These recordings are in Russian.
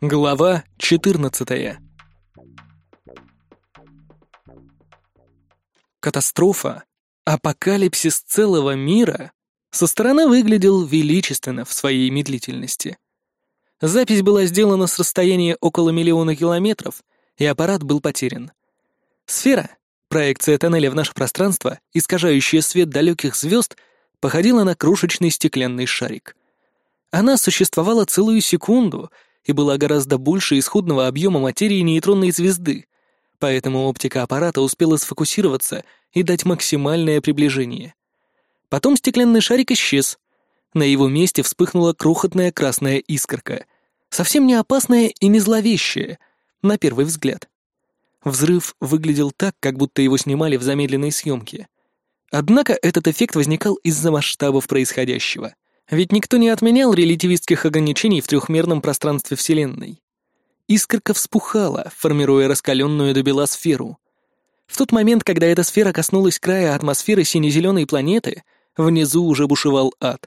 Глава 14 Катастрофа, апокалипсис целого мира со стороны выглядел величественно в своей медлительности. Запись была сделана с расстояния около миллиона километров, и аппарат был потерян. Сфера, проекция тоннеля в наше пространство, искажающая свет далеких звезд, походила на крошечный стеклянный шарик. Она существовала целую секунду и была гораздо больше исходного объема материи нейтронной звезды, поэтому оптика аппарата успела сфокусироваться и дать максимальное приближение. Потом стеклянный шарик исчез. На его месте вспыхнула крохотная красная искорка, совсем не опасная и не зловещая, на первый взгляд. Взрыв выглядел так, как будто его снимали в замедленной съемке. Однако этот эффект возникал из-за масштабов происходящего. Ведь никто не отменял релятивистских ограничений в трехмерном пространстве Вселенной. Искорка вспухала, формируя раскаленную до бела сферу. В тот момент, когда эта сфера коснулась края атмосферы сине-зеленой планеты, внизу уже бушевал ад.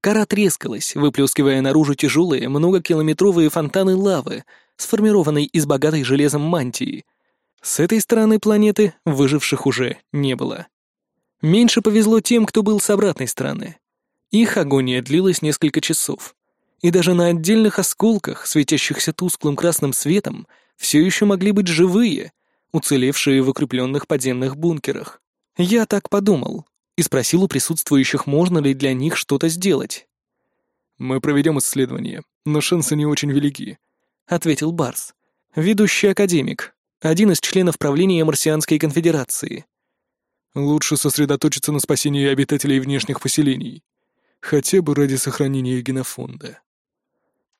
Кора трескалась, выплескивая наружу тяжелые, многокилометровые фонтаны лавы, сформированной из богатой железом мантии. С этой стороны планеты выживших уже не было. Меньше повезло тем, кто был с обратной стороны. Их агония длилась несколько часов. И даже на отдельных осколках, светящихся тусклым красным светом, все еще могли быть живые, уцелевшие в укрепленных подземных бункерах. Я так подумал и спросил у присутствующих, можно ли для них что-то сделать. «Мы проведем исследование, но шансы не очень велики», — ответил Барс, ведущий академик, один из членов правления Марсианской конфедерации. «Лучше сосредоточиться на спасении обитателей внешних поселений хотя бы ради сохранения генофонда.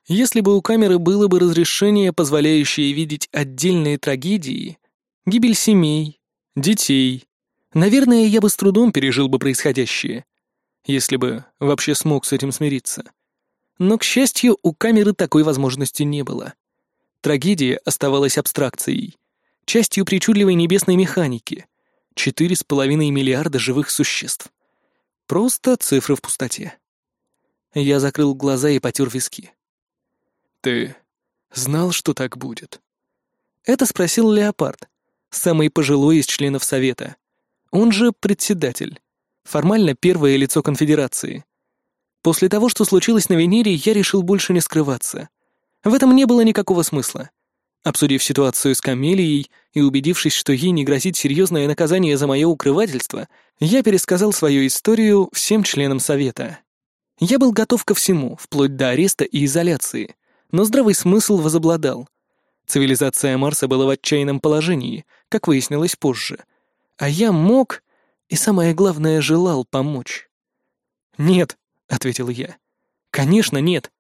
Если бы у камеры было бы разрешение, позволяющее видеть отдельные трагедии, гибель семей, детей, наверное, я бы с трудом пережил бы происходящее, если бы вообще смог с этим смириться. Но, к счастью, у камеры такой возможности не было. Трагедия оставалась абстракцией, частью причудливой небесной механики. Четыре с половиной миллиарда живых существ. Просто цифры в пустоте. Я закрыл глаза и потер виски. «Ты знал, что так будет?» Это спросил Леопард, самый пожилой из членов Совета. Он же председатель. Формально первое лицо конфедерации. После того, что случилось на Венере, я решил больше не скрываться. В этом не было никакого смысла. Обсудив ситуацию с Камелией и убедившись, что ей не грозит серьезное наказание за мое укрывательство, я пересказал свою историю всем членам Совета. Я был готов ко всему, вплоть до ареста и изоляции, но здравый смысл возобладал. Цивилизация Марса была в отчаянном положении, как выяснилось позже. А я мог, и самое главное, желал помочь. «Нет», — ответил я. «Конечно, нет.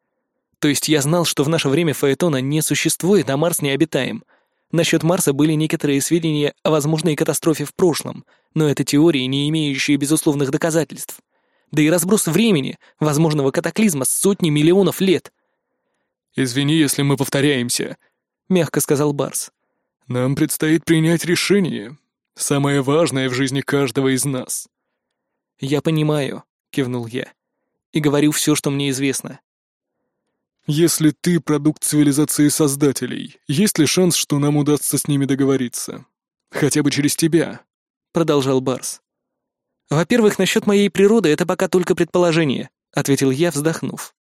То есть я знал, что в наше время Фаэтона не существует, а Марс необитаем. Насчет Марса были некоторые сведения о возможной катастрофе в прошлом, но это теории, не имеющие безусловных доказательств. Да и разброс времени возможного катаклизма с сотни миллионов лет. «Извини, если мы повторяемся», — мягко сказал Барс. «Нам предстоит принять решение, самое важное в жизни каждого из нас». «Я понимаю», — кивнул я, — «и говорю все, что мне известно. Если ты продукт цивилизации создателей, есть ли шанс, что нам удастся с ними договориться? Хотя бы через тебя?» — продолжал Барс. «Во-первых, насчет моей природы это пока только предположение», — ответил я, вздохнув.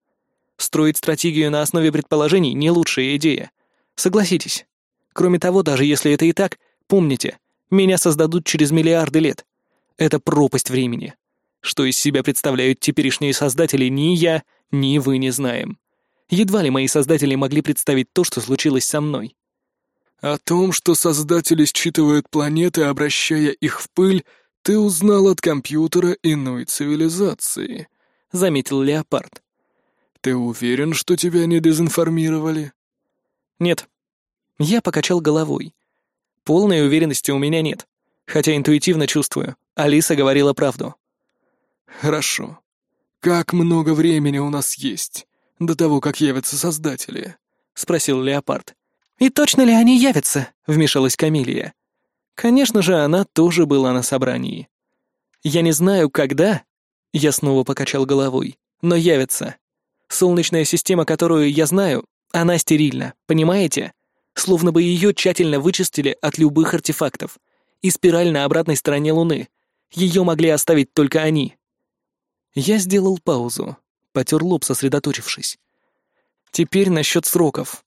«Строить стратегию на основе предположений — не лучшая идея. Согласитесь. Кроме того, даже если это и так, помните, меня создадут через миллиарды лет. Это пропасть времени. Что из себя представляют теперешние создатели, ни я, ни вы не знаем. Едва ли мои создатели могли представить то, что случилось со мной. О том, что создатели считывают планеты, обращая их в пыль, ты узнал от компьютера иной цивилизации, — заметил Леопард. Ты уверен, что тебя не дезинформировали? Нет. Я покачал головой. Полной уверенности у меня нет, хотя интуитивно чувствую. Алиса говорила правду. Хорошо. Как много времени у нас есть? До того, как явятся создатели?» — спросил Леопард. «И точно ли они явятся?» — вмешалась Камилия. Конечно же, она тоже была на собрании. «Я не знаю, когда...» — я снова покачал головой. «Но явятся. Солнечная система, которую я знаю, она стерильна, понимаете? Словно бы ее тщательно вычистили от любых артефактов. И спираль на обратной стороне Луны. Ее могли оставить только они. Я сделал паузу, потер лоб, сосредоточившись. Теперь насчет сроков.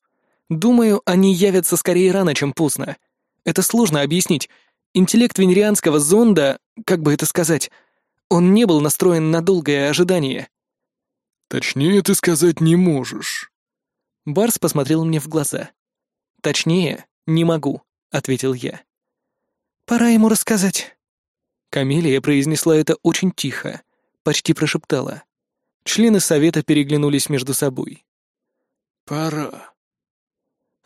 Думаю, они явятся скорее рано, чем поздно. Это сложно объяснить. Интеллект венерианского зонда, как бы это сказать, он не был настроен на долгое ожидание. Точнее ты сказать не можешь. Барс посмотрел мне в глаза. Точнее, не могу, ответил я. Пора ему рассказать. Камелия произнесла это очень тихо, почти прошептала. Члены совета переглянулись между собой. «Пора».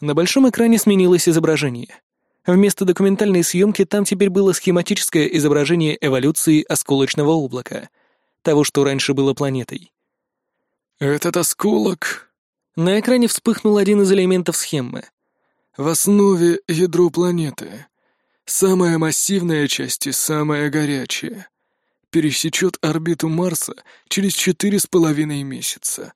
На большом экране сменилось изображение. Вместо документальной съемки там теперь было схематическое изображение эволюции осколочного облака, того, что раньше было планетой. «Этот осколок...» На экране вспыхнул один из элементов схемы. «В основе ядро планеты. Самая массивная часть и самая горячая. Пересечет орбиту Марса через четыре с половиной месяца.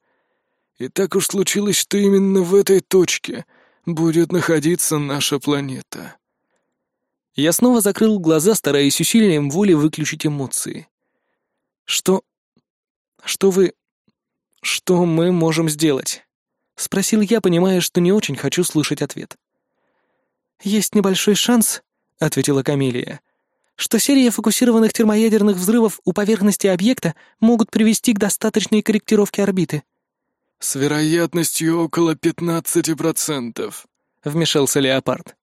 И так уж случилось, что именно в этой точке будет находиться наша планета». Я снова закрыл глаза, стараясь усилием воли выключить эмоции. «Что... что вы... что мы можем сделать?» — спросил я, понимая, что не очень хочу слышать ответ. «Есть небольшой шанс», — ответила Камелия, «что серия фокусированных термоядерных взрывов у поверхности объекта могут привести к достаточной корректировке орбиты». «С вероятностью около пятнадцати процентов», — вмешался Леопард.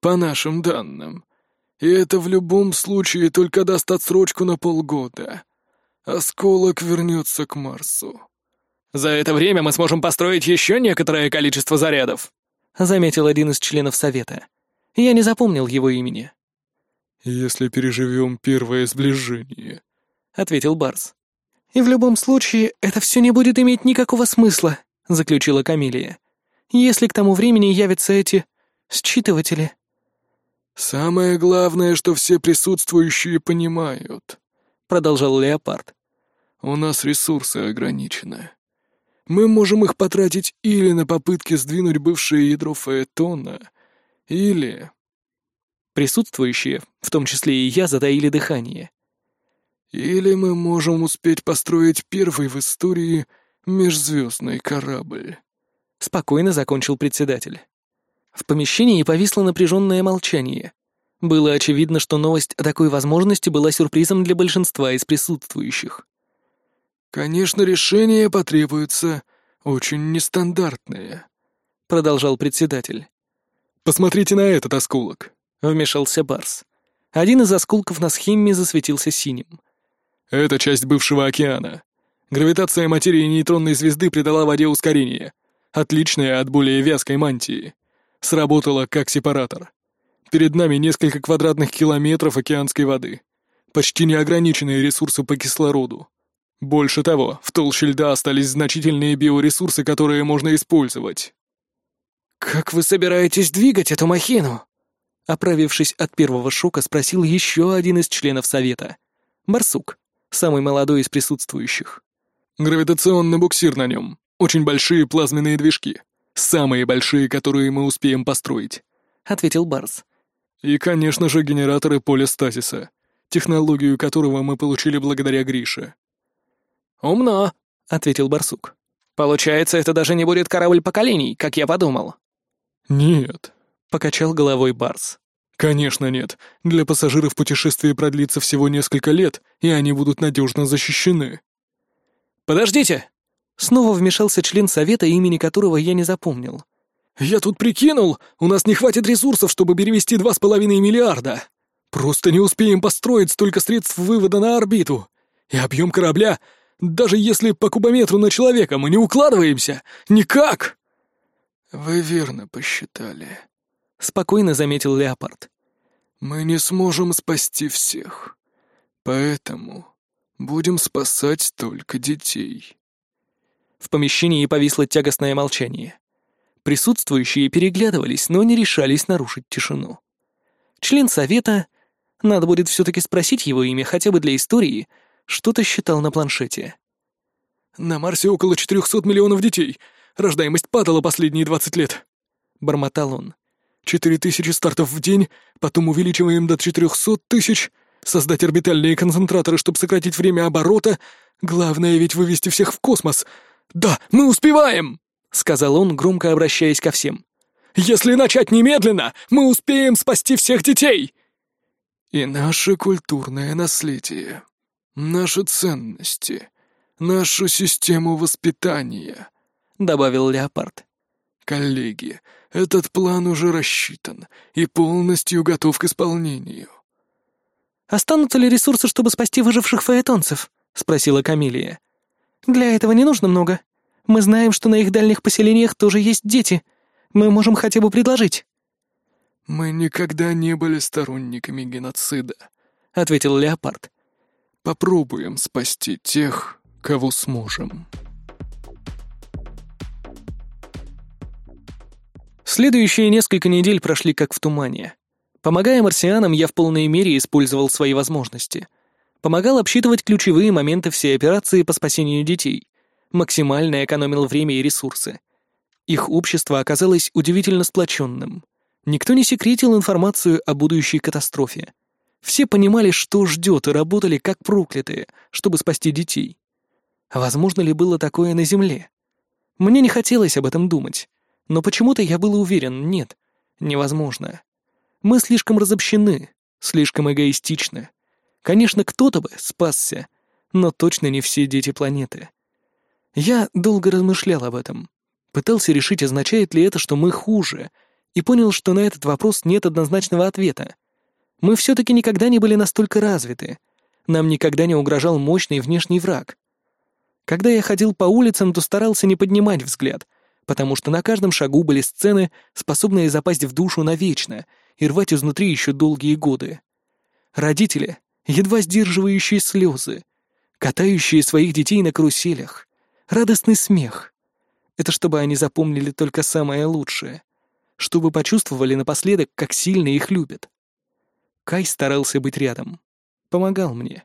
«По нашим данным. И это в любом случае только даст отсрочку на полгода. Осколок вернется к Марсу. «За это время мы сможем построить еще некоторое количество зарядов», — заметил один из членов Совета. Я не запомнил его имени. «Если переживем первое сближение», — ответил Барс. «И в любом случае это все не будет иметь никакого смысла», — заключила Камилия. «Если к тому времени явятся эти... считыватели». «Самое главное, что все присутствующие понимают», — продолжал Леопард. «У нас ресурсы ограничены. Мы можем их потратить или на попытки сдвинуть бывшее ядро Фаэтона, или...» Присутствующие, в том числе и я, затаили дыхание. «Или мы можем успеть построить первый в истории межзвездный корабль», — спокойно закончил председатель. В помещении повисло напряженное молчание. Было очевидно, что новость о такой возможности была сюрпризом для большинства из присутствующих. «Конечно, решение потребуется очень нестандартное», — продолжал председатель. «Посмотрите на этот осколок», — вмешался Барс. Один из осколков на схеме засветился синим. «Это часть бывшего океана. Гравитация материи нейтронной звезды придала воде ускорение, отличное от более вязкой мантии сработала как сепаратор. Перед нами несколько квадратных километров океанской воды. Почти неограниченные ресурсы по кислороду. Больше того, в толще льда остались значительные биоресурсы, которые можно использовать. «Как вы собираетесь двигать эту махину?» Оправившись от первого шока, спросил еще один из членов Совета. Барсук, самый молодой из присутствующих. «Гравитационный буксир на нем. Очень большие плазменные движки. Самые большие, которые мы успеем построить», — ответил Барс. «И, конечно же, генераторы поля стазиса, технологию которого мы получили благодаря Грише». «Умно», — ответил Барсук. «Получается, это даже не будет корабль поколений, как я подумал». «Нет», — покачал головой Барс. «Конечно нет. Для пассажиров путешествие продлится всего несколько лет, и они будут надежно защищены». «Подождите!» Снова вмешался член совета, имени которого я не запомнил. «Я тут прикинул, у нас не хватит ресурсов, чтобы перевести два с половиной миллиарда. Просто не успеем построить столько средств вывода на орбиту. И объем корабля, даже если по кубометру на человека мы не укладываемся, никак!» «Вы верно посчитали», — спокойно заметил Леопард. «Мы не сможем спасти всех, поэтому будем спасать только детей». В помещении повисло тягостное молчание. Присутствующие переглядывались, но не решались нарушить тишину. Член совета, надо будет все-таки спросить его имя хотя бы для истории, что-то считал на планшете. На Марсе около 400 миллионов детей. Рождаемость падала последние 20 лет. Бормотал он. Четыре тысячи стартов в день, потом увеличиваем до 400 тысяч. Создать орбитальные концентраторы, чтобы сократить время оборота. Главное ведь вывести всех в космос. Да, мы успеваем!» — сказал он, громко обращаясь ко всем. «Если начать немедленно, мы успеем спасти всех детей!» «И наше культурное наследие, наши ценности, нашу систему воспитания», — добавил Леопард. «Коллеги, этот план уже рассчитан и полностью готов к исполнению». «Останутся ли ресурсы, чтобы спасти выживших фаэтонцев?» — спросила Камилия. «Для этого не нужно много. Мы знаем, что на их дальних поселениях тоже есть дети. Мы можем хотя бы предложить». «Мы никогда не были сторонниками геноцида», — ответил Леопард. «Попробуем спасти тех, кого сможем». Следующие несколько недель прошли как в тумане. Помогая марсианам, я в полной мере использовал свои возможности. Помогал обсчитывать ключевые моменты всей операции по спасению детей. Максимально экономил время и ресурсы. Их общество оказалось удивительно сплоченным. Никто не секретил информацию о будущей катастрофе. Все понимали, что ждет, и работали как проклятые, чтобы спасти детей. Возможно ли было такое на Земле? Мне не хотелось об этом думать. Но почему-то я был уверен, нет, невозможно. Мы слишком разобщены, слишком эгоистичны. Конечно, кто-то бы спасся, но точно не все дети планеты. Я долго размышлял об этом. Пытался решить, означает ли это, что мы хуже, и понял, что на этот вопрос нет однозначного ответа. Мы все-таки никогда не были настолько развиты. Нам никогда не угрожал мощный внешний враг. Когда я ходил по улицам, то старался не поднимать взгляд, потому что на каждом шагу были сцены, способные запасть в душу навечно и рвать изнутри еще долгие годы. Родители, едва сдерживающие слезы, катающие своих детей на каруселях, радостный смех. Это чтобы они запомнили только самое лучшее, чтобы почувствовали напоследок, как сильно их любят. Кай старался быть рядом, помогал мне.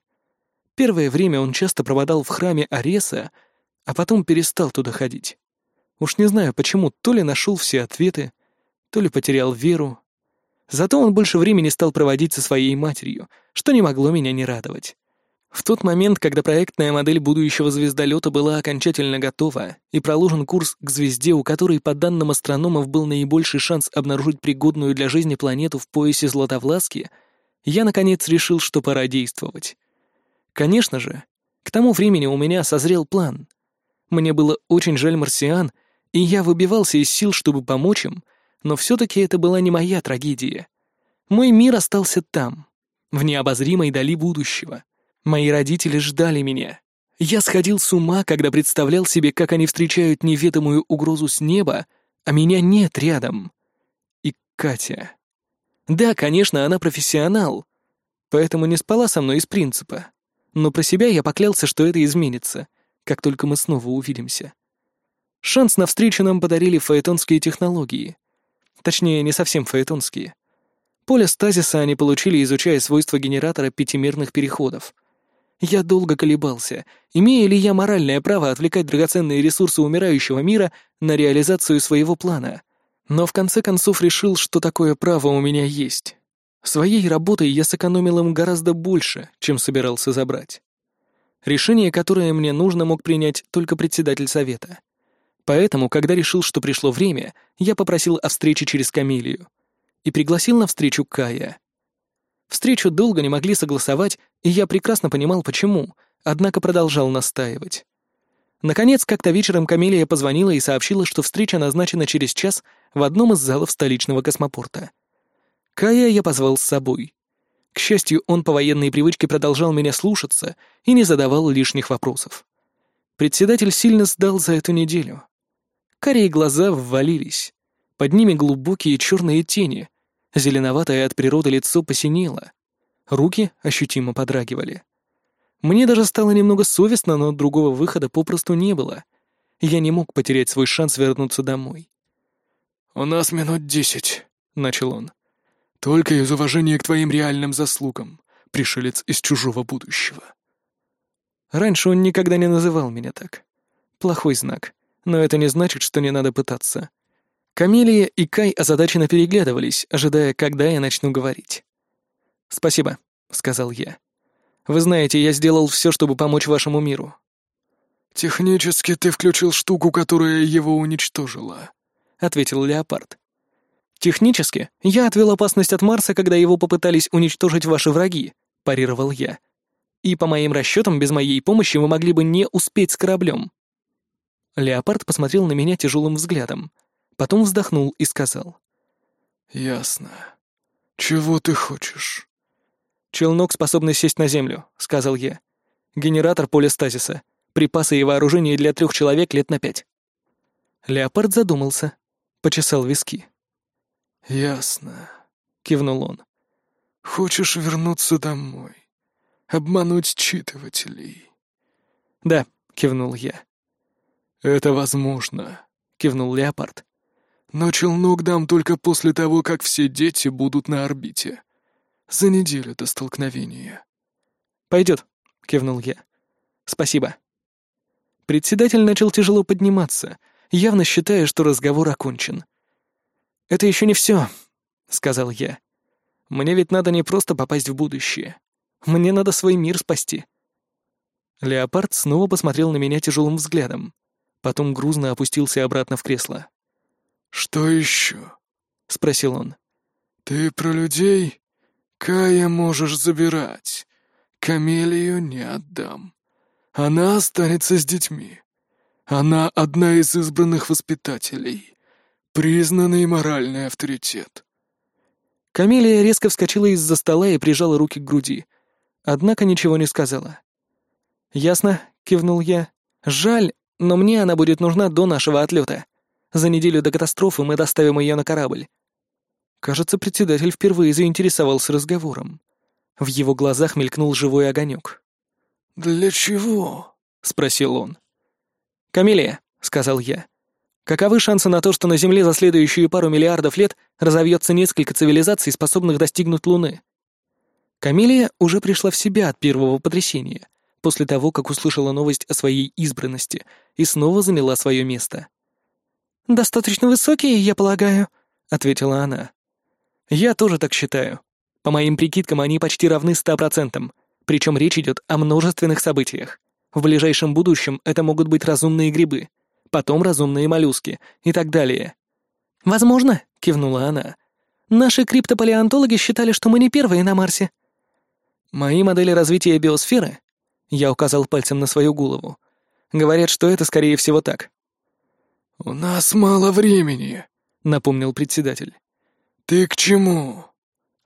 Первое время он часто пропадал в храме Ареса, а потом перестал туда ходить. Уж не знаю почему, то ли нашел все ответы, то ли потерял веру. Зато он больше времени стал проводить со своей матерью, что не могло меня не радовать. В тот момент, когда проектная модель будущего звездолета была окончательно готова и проложен курс к звезде, у которой, по данным астрономов, был наибольший шанс обнаружить пригодную для жизни планету в поясе Златовласки, я, наконец, решил, что пора действовать. Конечно же, к тому времени у меня созрел план. Мне было очень жаль марсиан, и я выбивался из сил, чтобы помочь им, но все-таки это была не моя трагедия. Мой мир остался там, в необозримой дали будущего. Мои родители ждали меня. Я сходил с ума, когда представлял себе, как они встречают неведомую угрозу с неба, а меня нет рядом. И Катя. Да, конечно, она профессионал, поэтому не спала со мной из принципа. Но про себя я поклялся, что это изменится, как только мы снова увидимся. Шанс на встречу нам подарили фаэтонские технологии. Точнее, не совсем фаэтонские. Поле стазиса они получили, изучая свойства генератора пятимерных переходов. Я долго колебался, имея ли я моральное право отвлекать драгоценные ресурсы умирающего мира на реализацию своего плана. Но в конце концов решил, что такое право у меня есть. Своей работой я сэкономил им гораздо больше, чем собирался забрать. Решение, которое мне нужно, мог принять только председатель совета — Поэтому, когда решил, что пришло время, я попросил о встрече через Камилию и пригласил на встречу Кая. Встречу долго не могли согласовать, и я прекрасно понимал, почему, однако продолжал настаивать. Наконец, как-то вечером Камилия позвонила и сообщила, что встреча назначена через час в одном из залов столичного космопорта. Кая я позвал с собой. К счастью, он по военной привычке продолжал меня слушаться и не задавал лишних вопросов. Председатель сильно сдал за эту неделю. Карие глаза ввалились. Под ними глубокие черные тени. Зеленоватое от природы лицо посинело. Руки ощутимо подрагивали. Мне даже стало немного совестно, но другого выхода попросту не было. Я не мог потерять свой шанс вернуться домой. «У нас минут десять», — начал он. «Только из уважения к твоим реальным заслугам, пришелец из чужого будущего». Раньше он никогда не называл меня так. Плохой знак. Но это не значит, что не надо пытаться. Камелия и Кай озадаченно переглядывались, ожидая, когда я начну говорить. «Спасибо», — сказал я. «Вы знаете, я сделал все, чтобы помочь вашему миру». «Технически ты включил штуку, которая его уничтожила», — ответил Леопард. «Технически я отвел опасность от Марса, когда его попытались уничтожить ваши враги», — парировал я. «И по моим расчетам, без моей помощи вы могли бы не успеть с кораблем». Леопард посмотрел на меня тяжелым взглядом, потом вздохнул и сказал. «Ясно. Чего ты хочешь?» «Челнок, способный сесть на землю», — сказал я. «Генератор поля стазиса. Припасы и вооружение для трех человек лет на пять». Леопард задумался, почесал виски. «Ясно», — кивнул он. «Хочешь вернуться домой? Обмануть читывателей?» «Да», — кивнул я. «Это возможно», — кивнул Леопард. «Но челнок дам только после того, как все дети будут на орбите. За неделю до столкновения». «Пойдет», — кивнул я. «Спасибо». Председатель начал тяжело подниматься, явно считая, что разговор окончен. «Это еще не все», — сказал я. «Мне ведь надо не просто попасть в будущее. Мне надо свой мир спасти». Леопард снова посмотрел на меня тяжелым взглядом. Потом грузно опустился обратно в кресло. «Что еще?» — спросил он. «Ты про людей? Кая можешь забирать. Камелию не отдам. Она останется с детьми. Она одна из избранных воспитателей. Признанный моральный авторитет». Камелия резко вскочила из-за стола и прижала руки к груди. Однако ничего не сказала. «Ясно», — кивнул я. «Жаль, но мне она будет нужна до нашего отлета. За неделю до катастрофы мы доставим ее на корабль». Кажется, председатель впервые заинтересовался разговором. В его глазах мелькнул живой огонек. «Для чего?» — спросил он. «Камелия», — сказал я. «Каковы шансы на то, что на Земле за следующие пару миллиардов лет разовьется несколько цивилизаций, способных достигнуть Луны?» Камелия уже пришла в себя от первого потрясения после того, как услышала новость о своей избранности, и снова заняла свое место. «Достаточно высокие, я полагаю», — ответила она. «Я тоже так считаю. По моим прикидкам, они почти равны ста процентам, причем речь идет о множественных событиях. В ближайшем будущем это могут быть разумные грибы, потом разумные моллюски и так далее». «Возможно», — кивнула она. «Наши криптопалеонтологи считали, что мы не первые на Марсе». «Мои модели развития биосферы я указал пальцем на свою голову. Говорят, что это, скорее всего, так. «У нас мало времени», — напомнил председатель. «Ты к чему?»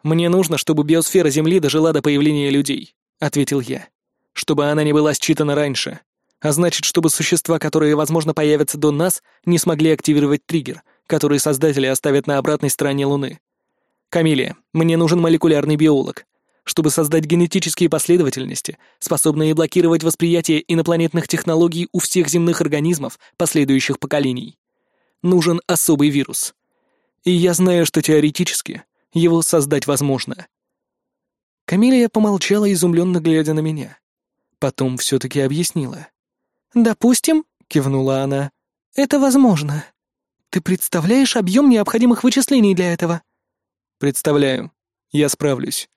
«Мне нужно, чтобы биосфера Земли дожила до появления людей», — ответил я. «Чтобы она не была считана раньше. А значит, чтобы существа, которые, возможно, появятся до нас, не смогли активировать триггер, который создатели оставят на обратной стороне Луны. Камилия, мне нужен молекулярный биолог чтобы создать генетические последовательности, способные блокировать восприятие инопланетных технологий у всех земных организмов последующих поколений. Нужен особый вирус. И я знаю, что теоретически его создать возможно. Камилия помолчала, изумленно глядя на меня. Потом все-таки объяснила. «Допустим», — кивнула она, — «это возможно. Ты представляешь объем необходимых вычислений для этого?» «Представляю. Я справлюсь».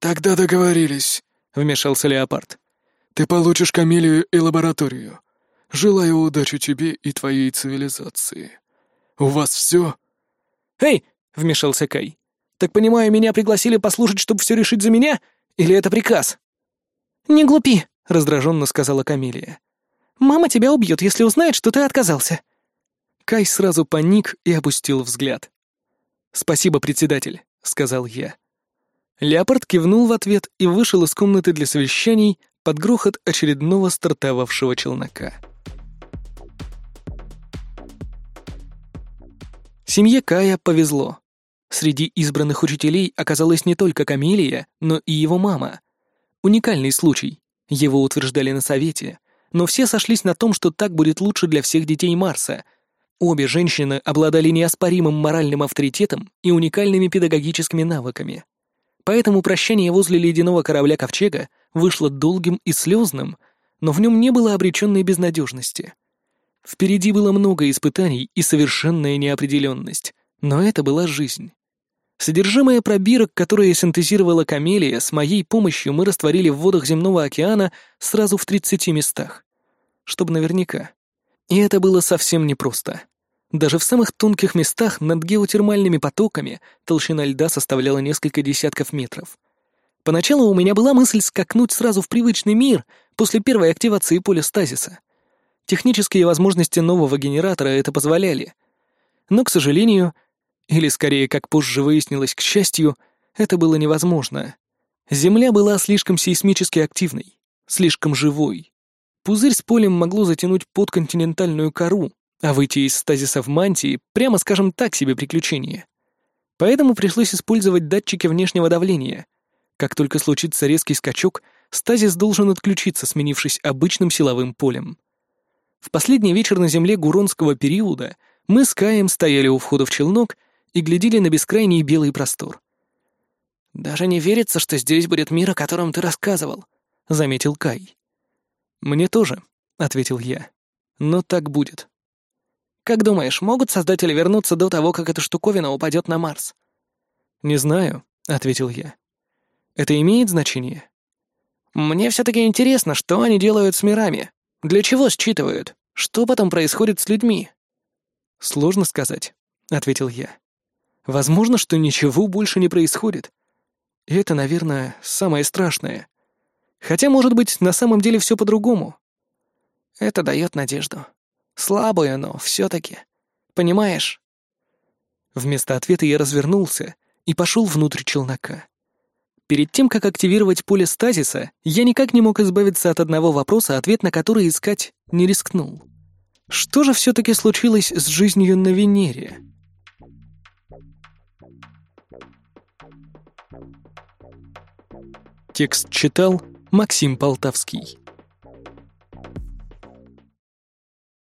«Тогда договорились», — вмешался Леопард. «Ты получишь Камелию и лабораторию. Желаю удачи тебе и твоей цивилизации. У вас все?» «Эй!» — вмешался Кай. «Так понимаю, меня пригласили послушать, чтобы все решить за меня? Или это приказ?» «Не глупи», — раздраженно сказала Камелия. «Мама тебя убьет, если узнает, что ты отказался». Кай сразу паник и опустил взгляд. «Спасибо, председатель», — сказал я. Леопард кивнул в ответ и вышел из комнаты для совещаний под грохот очередного стартовавшего челнока. Семье Кая повезло. Среди избранных учителей оказалась не только Камелия, но и его мама. Уникальный случай. Его утверждали на совете, но все сошлись на том, что так будет лучше для всех детей Марса. Обе женщины обладали неоспоримым моральным авторитетом и уникальными педагогическими навыками. Поэтому прощание возле ледяного корабля Ковчега вышло долгим и слезным, но в нем не было обреченной безнадежности — Впереди было много испытаний и совершенная неопределенность, но это была жизнь. Содержимое пробирок, которые синтезировала камелия, с моей помощью мы растворили в водах земного океана сразу в 30 местах. Чтобы наверняка. И это было совсем непросто. Даже в самых тонких местах над геотермальными потоками толщина льда составляла несколько десятков метров. Поначалу у меня была мысль скакнуть сразу в привычный мир после первой активации поля стазиса. Технические возможности нового генератора это позволяли. Но, к сожалению, или скорее, как позже выяснилось, к счастью, это было невозможно. Земля была слишком сейсмически активной, слишком живой. Пузырь с полем могло затянуть под континентальную кору, а выйти из стазиса в мантии, прямо скажем так себе приключение. Поэтому пришлось использовать датчики внешнего давления. Как только случится резкий скачок, стазис должен отключиться, сменившись обычным силовым полем. В последний вечер на земле Гуронского периода мы с Каем стояли у входа в челнок и глядели на бескрайний белый простор. «Даже не верится, что здесь будет мир, о котором ты рассказывал», — заметил Кай. «Мне тоже», — ответил я. «Но так будет». «Как думаешь, могут создатели вернуться до того, как эта штуковина упадет на Марс?» «Не знаю», — ответил я. «Это имеет значение?» «Мне все-таки интересно, что они делают с мирами. Для чего считывают? Что потом происходит с людьми?» «Сложно сказать», — ответил я. Возможно, что ничего больше не происходит. И это, наверное, самое страшное. Хотя, может быть, на самом деле все по-другому. Это дает надежду. Слабую, но все-таки. Понимаешь? Вместо ответа я развернулся и пошел внутрь челнока. Перед тем, как активировать поле стазиса, я никак не мог избавиться от одного вопроса, ответ на который искать не рискнул. Что же все-таки случилось с жизнью на Венере? Текст читал Максим Полтавский.